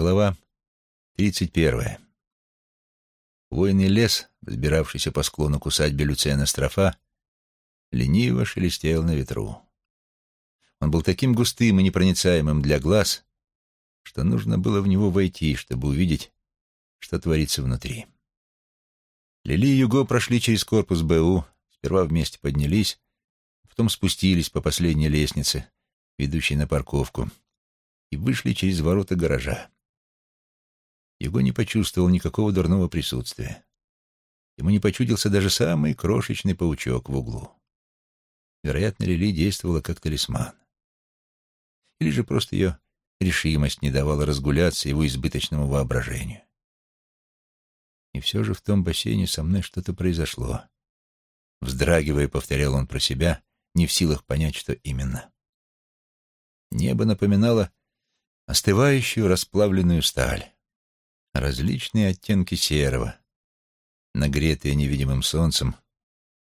Глава тридцать первая. Хвойный лес, взбиравшийся по склону к усадьбе Люциана Строфа, лениво шелестел на ветру. Он был таким густым и непроницаемым для глаз, что нужно было в него войти, чтобы увидеть, что творится внутри. Лили и Юго прошли через корпус БУ, сперва вместе поднялись, потом спустились по последней лестнице, ведущей на парковку, и вышли через ворота гаража. Его не почувствовал никакого дурного присутствия. Ему не почудился даже самый крошечный паучок в углу. Вероятно, Лили действовала как талисман. Или же просто ее решимость не давала разгуляться его избыточному воображению. И все же в том бассейне со мной что-то произошло. Вздрагивая, повторял он про себя, не в силах понять, что именно. Небо напоминало остывающую расплавленную сталь, различные оттенки серого, нагретые невидимым солнцем,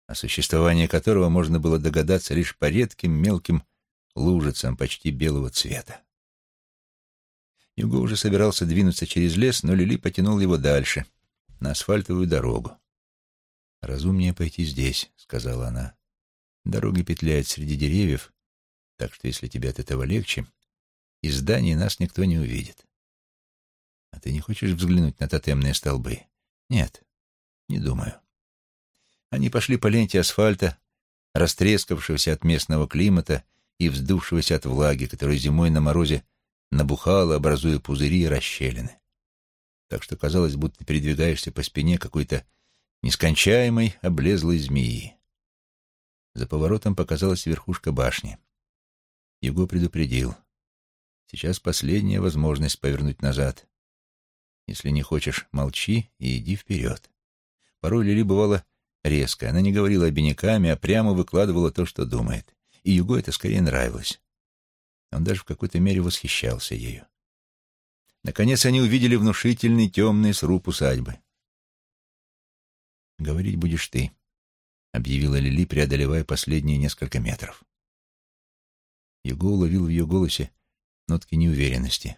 о существовании которого можно было догадаться лишь по редким мелким лужицам почти белого цвета. Юго уже собирался двинуться через лес, но Лили потянул его дальше, на асфальтовую дорогу. «Разумнее пойти здесь», — сказала она. «Дорога петляет среди деревьев, так что если тебе от этого легче, из здания нас никто не увидит. А ты не хочешь взглянуть на тотемные столбы? Нет, не думаю. Они пошли по ленте асфальта, растрескавшегося от местного климата и вздувшегося от влаги, которая зимой на морозе набухала, образуя пузыри и расщелины. Так что казалось, будто передвигаешься по спине какой-то нескончаемой облезлой змеи. За поворотом показалась верхушка башни. Его предупредил. Сейчас последняя возможность повернуть назад. Если не хочешь, молчи и иди вперед. Порой Лили бывала резко. Она не говорила обиняками, а прямо выкладывала то, что думает. И Юго это скорее нравилось. Он даже в какой-то мере восхищался ею. Наконец они увидели внушительный темный сруб усадьбы. «Говорить будешь ты», — объявила Лили, преодолевая последние несколько метров. Юго уловил в ее голосе нотки неуверенности.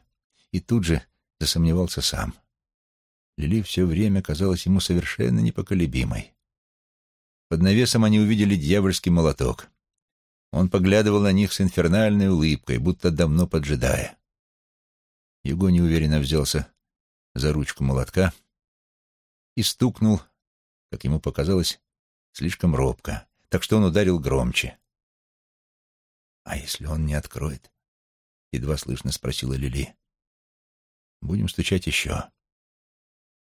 И тут же засомневался сам. Лили все время казалась ему совершенно непоколебимой. Под навесом они увидели дьявольский молоток. Он поглядывал на них с инфернальной улыбкой, будто давно поджидая. Его неуверенно взялся за ручку молотка и стукнул, как ему показалось, слишком робко, так что он ударил громче. «А если он не откроет?» — едва слышно спросила Лили. «Будем стучать еще».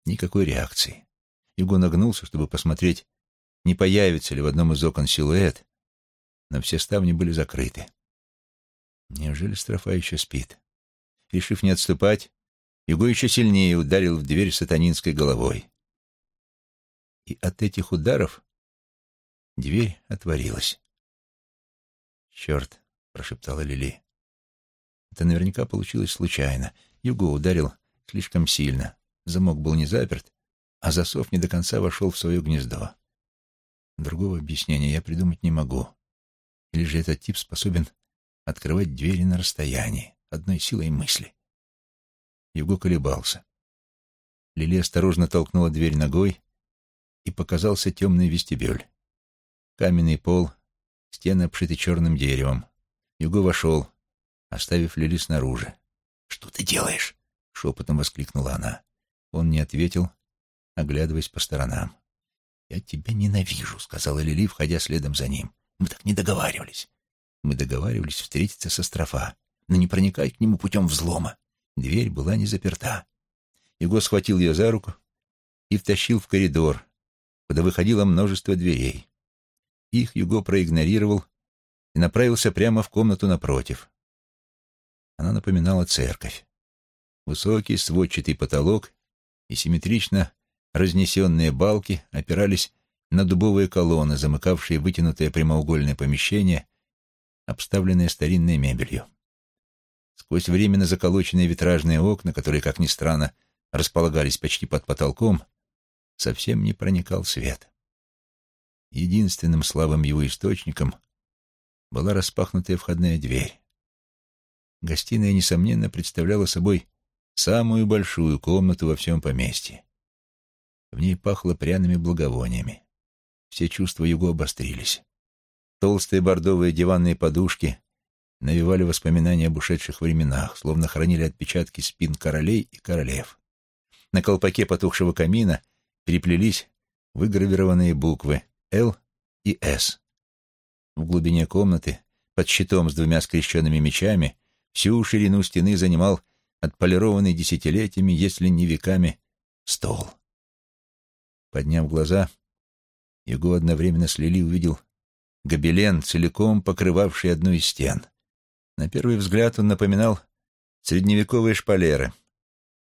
Никакой реакции. Юго нагнулся, чтобы посмотреть, не появится ли в одном из окон силуэт, но все ставни были закрыты. Неужели Строфа еще спит? Решив не отступать, Юго еще сильнее ударил в дверь сатанинской головой. И от этих ударов дверь отворилась. «Черт!» — прошептала Лили. Это наверняка получилось случайно. Юго ударил слишком сильно. Замок был не заперт, а засов не до конца вошел в свое гнездо. Другого объяснения я придумать не могу. Или же этот тип способен открывать двери на расстоянии, одной силой мысли. Юго колебался. Лили осторожно толкнула дверь ногой, и показался темный вестибюль. Каменный пол, стены обшиты черным деревом. Юго вошел, оставив Лили снаружи. «Что ты делаешь?» — шепотом воскликнула она. Он не ответил, оглядываясь по сторонам. «Я тебя ненавижу», — сказала Лили, входя следом за ним. «Мы так не договаривались. Мы договаривались встретиться со строфа, но не проникать к нему путем взлома. Дверь была не заперта. Его схватил ее за руку и втащил в коридор, куда выходило множество дверей. Их Юго проигнорировал и направился прямо в комнату напротив. Она напоминала церковь. Высокий сводчатый потолок и симметрично разнесенные балки опирались на дубовые колонны, замыкавшие вытянутое прямоугольное помещение, обставленное старинной мебелью. Сквозь временно заколоченные витражные окна, которые, как ни странно, располагались почти под потолком, совсем не проникал свет. Единственным слабым его источником была распахнутая входная дверь. Гостиная, несомненно, представляла собой самую большую комнату во всем поместье. В ней пахло пряными благовониями. Все чувства Юго обострились. Толстые бордовые диванные подушки навевали воспоминания об ушедших временах, словно хранили отпечатки спин королей и королев. На колпаке потухшего камина переплелись выгравированные буквы «Л» и «С». В глубине комнаты, под щитом с двумя скрещенными мечами, всю ширину стены занимал отполированный десятилетиями, если не веками, стол. Подняв глаза, его одновременно с увидел гобелен, целиком покрывавший одну из стен. На первый взгляд он напоминал средневековые шпалеры.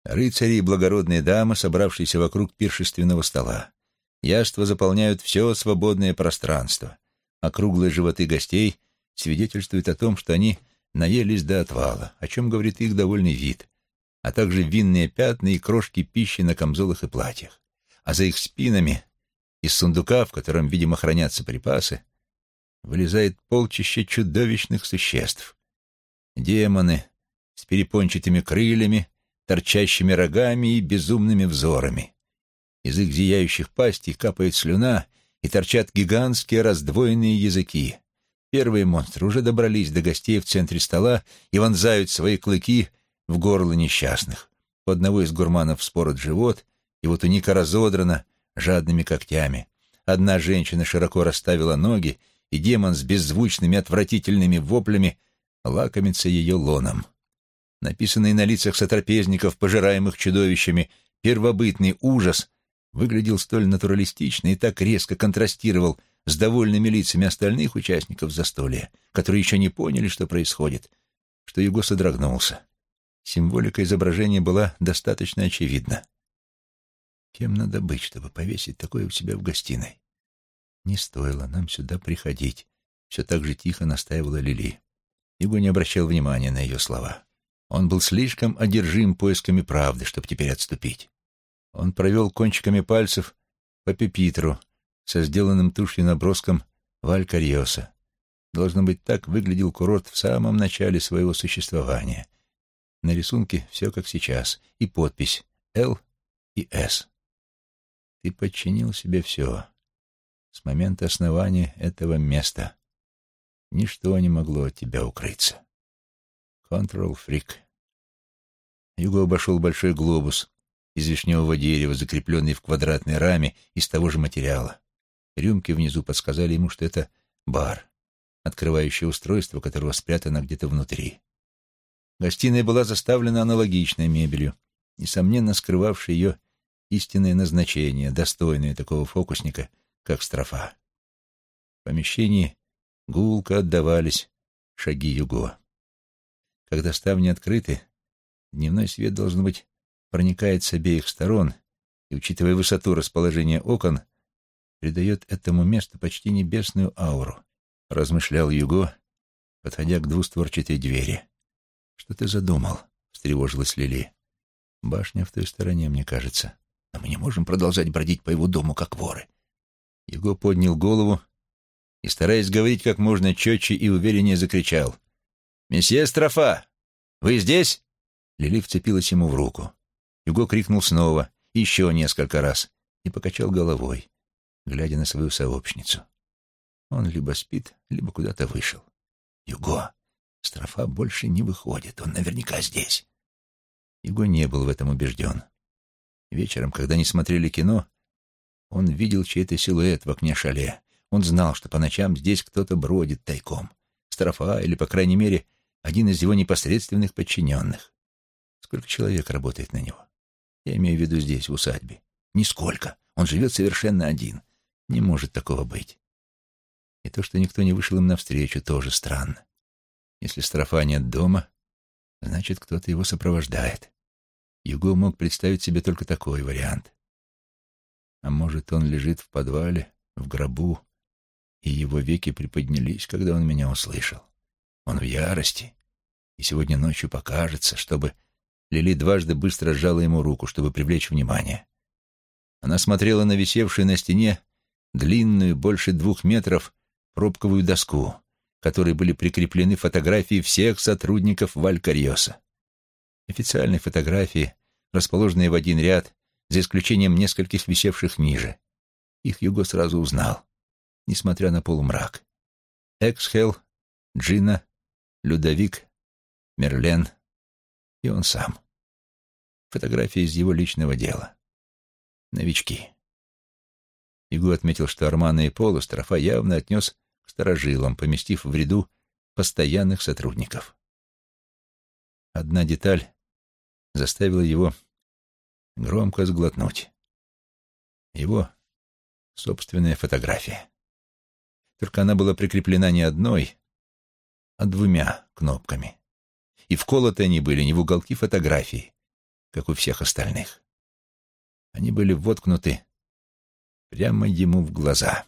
Рыцари и благородные дамы, собравшиеся вокруг пиршественного стола. Яства заполняют все свободное пространство, а круглые животы гостей свидетельствуют о том, что они наелись до отвала, о чем говорит их довольный вид, а также винные пятна и крошки пищи на камзолах и платьях. А за их спинами, из сундука, в котором, видимо, хранятся припасы, вылезает полчище чудовищных существ. Демоны с перепончатыми крыльями, торчащими рогами и безумными взорами. Из их зияющих пастей капает слюна, и торчат гигантские раздвоенные языки. Первые монстры уже добрались до гостей в центре стола и вонзают свои клыки в горло несчастных. У одного из гурманов вспорот живот, его туника разодрана жадными когтями. Одна женщина широко расставила ноги, и демон с беззвучными отвратительными воплями лакомится ее лоном. Написанный на лицах сотрапезников, пожираемых чудовищами, первобытный ужас выглядел столь натуралистично и так резко контрастировал с довольными лицами остальных участников застолья, которые еще не поняли, что происходит, что Юго содрогнулся. Символика изображения была достаточно очевидна. Кем надо быть, чтобы повесить такое у себя в гостиной? Не стоило нам сюда приходить, все так же тихо настаивала Лили. Юго не обращал внимания на ее слова. Он был слишком одержим поисками правды, чтобы теперь отступить. Он провел кончиками пальцев по пепитру со сделанным тушью наброском Валькариоса. Должно быть, так выглядел курорт в самом начале своего существования. На рисунке все как сейчас, и подпись «Л» и «С». Ты подчинил себе все. С момента основания этого места ничто не могло от тебя укрыться. Контрол-фрик. Юго обошел большой глобус из вишневого дерева, закрепленный в квадратной раме из того же материала. Рюмки внизу подсказали ему, что это бар, открывающее устройство, которого спрятано где-то внутри. Гостиная была заставлена аналогичной мебелью, несомненно скрывавшей ее истинное назначение, достойное такого фокусника, как строфа. В помещении гулко отдавались шаги Юго. Когда ставни открыты, дневной свет, должен быть, проникает с обеих сторон и, учитывая высоту расположения окон, придает этому месту почти небесную ауру, размышлял Юго, подходя к двустворчатой двери. «Что ты задумал?» — встревожилась Лили. «Башня в той стороне, мне кажется. Но мы не можем продолжать бродить по его дому, как воры». Юго поднял голову и, стараясь говорить как можно четче и увереннее, закричал. «Месье Строфа, вы здесь?» Лили вцепилась ему в руку. Юго крикнул снова, еще несколько раз, и покачал головой, глядя на свою сообщницу. Он либо спит, либо куда-то вышел. Юго, Строфа больше не выходит, он наверняка здесь. Юго не был в этом убежден. Вечером, когда они смотрели кино, он видел чей-то силуэт в окне шале. Он знал, что по ночам здесь кто-то бродит тайком. Строфа или, по крайней мере, один из его непосредственных подчиненных. Сколько человек работает на него? Я имею в виду здесь, в усадьбе. Нисколько. Он живет совершенно один. Не может такого быть. И то, что никто не вышел им навстречу, тоже странно. Если Строфа нет дома, значит, кто-то его сопровождает. Юго мог представить себе только такой вариант. А может, он лежит в подвале, в гробу, и его веки приподнялись, когда он меня услышал. Он в ярости, и сегодня ночью покажется, чтобы Лили дважды быстро сжала ему руку, чтобы привлечь внимание. Она смотрела на висевшую на стене длинную, больше двух метров, пробковую доску, которой были прикреплены фотографии всех сотрудников Валькариоса. Официальные фотографии, расположенные в один ряд, за исключением нескольких висевших ниже. Их Юго сразу узнал, несмотря на полумрак. Эксхел, Джина, Людовик, Мерлен и он сам. Фотографии из его личного дела. Новички. Игу отметил, что Армана и Полу Строфа явно отнес к старожилам, поместив в ряду постоянных сотрудников. Одна деталь заставила его громко сглотнуть. Его собственная фотография. Только она была прикреплена не одной, а двумя кнопками. И вколоты они были не в уголки фотографии, как у всех остальных. Они были воткнуты прямо ему в глаза.